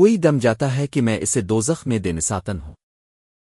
کوئی دم جاتا ہے کہ میں اسے دوزخ میں دینساتن ہوں۔